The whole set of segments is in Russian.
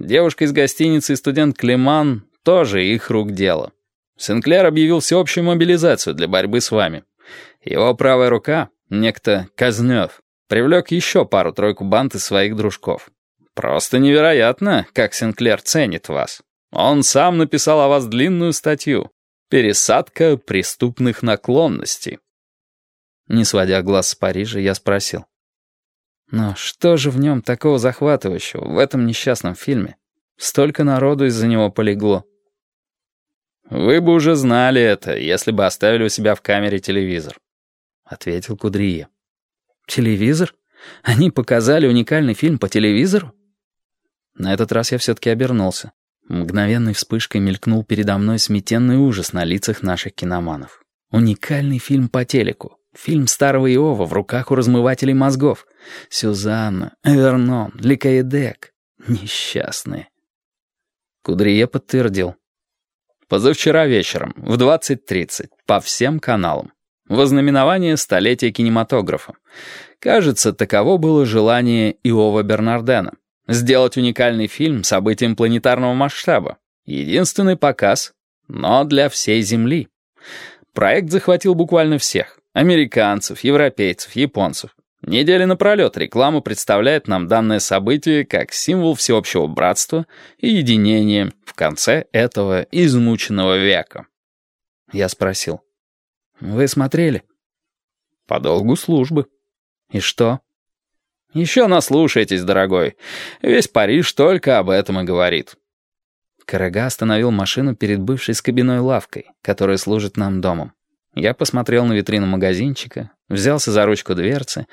девушка из гостиницы и студент Климан тоже их рук дело. Сенклер объявил всеобщую мобилизацию для борьбы с вами. Его правая рука, некто Казнев, привлек еще пару-тройку банд из своих дружков. Просто невероятно, как Сенклер ценит вас. Он сам написал о вас длинную статью «Пересадка преступных наклонностей». Не сводя глаз с Парижа, я спросил. Но что же в нем такого захватывающего, в этом несчастном фильме? Столько народу из-за него полегло. «Вы бы уже знали это, если бы оставили у себя в камере телевизор», — ответил Кудрие. «Телевизор? Они показали уникальный фильм по телевизору?» На этот раз я все-таки обернулся. Мгновенной вспышкой мелькнул передо мной сметенный ужас на лицах наших киноманов. Уникальный фильм по телеку. Фильм старого Иова в руках у размывателей мозгов. Сюзанна, Эвернон, Ликаедек. Несчастные. Кудрие подтвердил. Позавчера вечером, в 20.30, по всем каналам. Вознаменование столетия кинематографа. Кажется, таково было желание Иова Бернардена. Сделать уникальный фильм событием планетарного масштаба. Единственный показ, но для всей Земли. Проект захватил буквально всех. Американцев, европейцев, японцев. Недели напролет реклама представляет нам данное событие как символ всеобщего братства и единения в конце этого измученного века. Я спросил. «Вы смотрели?» «По долгу службы». «И что?» «Еще наслушайтесь, дорогой. Весь Париж только об этом и говорит». Карага остановил машину перед бывшей скобяной лавкой, которая служит нам домом. Я посмотрел на витрину магазинчика, взялся за ручку дверцы,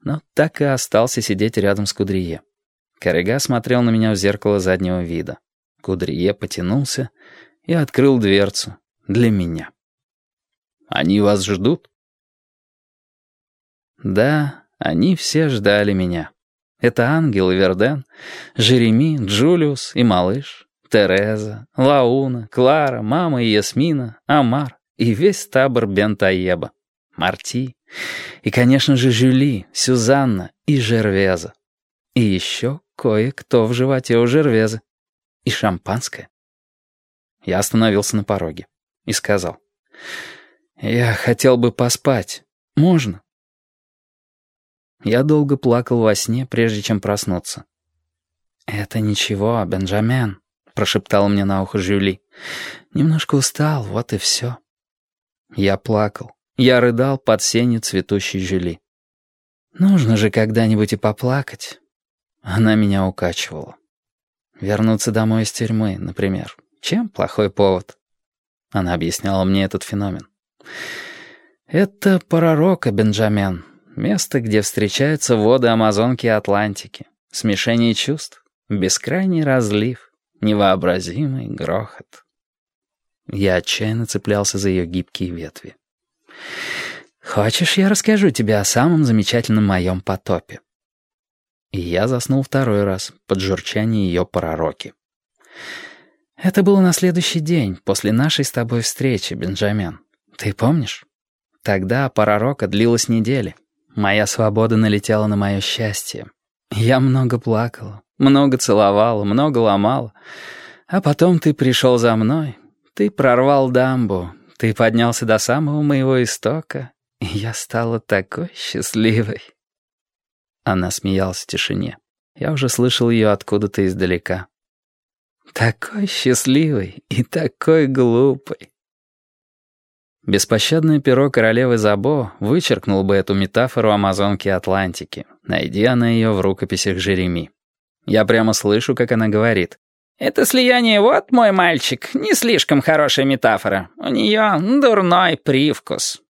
но так и остался сидеть рядом с Кудрие. Коррега смотрел на меня в зеркало заднего вида. Кудрие потянулся и открыл дверцу для меня. «Они вас ждут?» Да, они все ждали меня. Это Ангел и Верден, Жереми, Джулиус и малыш, Тереза, Лауна, Клара, мама и Ясмина, Амар, и весь табор Бентаеба, Марти, и, конечно же, Жюли, Сюзанна и Жервеза. И еще кое-кто в животе у Жервеза. И шампанское. Я остановился на пороге и сказал. «Я хотел бы поспать. Можно?» Я долго плакал во сне, прежде чем проснуться. «Это ничего, Бенджамен», — прошептал мне на ухо Жюли. «Немножко устал, вот и все». Я плакал. Я рыдал под сенью цветущей жюли. Нужно же когда-нибудь и поплакать. Она меня укачивала. Вернуться домой из тюрьмы, например. Чем плохой повод? Она объясняла мне этот феномен. Это Парарока, Бенджамен. Место, где встречаются воды Амазонки и Атлантики. Смешение чувств, бескрайний разлив, невообразимый грохот. Я отчаянно цеплялся за ее гибкие ветви. «Хочешь, я расскажу тебе о самом замечательном моем потопе?» И я заснул второй раз под журчание ее пророки. «Это было на следующий день, после нашей с тобой встречи, Бенджамин. Ты помнишь? Тогда пророка длилась недели. Моя свобода налетела на мое счастье. Я много плакала, много целовала, много ломала. А потом ты пришел за мной, ты прорвал дамбу, ты поднялся до самого моего истока, и я стала такой счастливой. Она смеялась в тишине. Я уже слышал ее откуда-то издалека. Такой счастливый и такой глупый. Беспощадное перо королевы Забо вычеркнул бы эту метафору Амазонки Атлантики, найди она ее в рукописях Жереми. Я прямо слышу, как она говорит. «Это слияние вот, мой мальчик, не слишком хорошая метафора. У нее дурной привкус».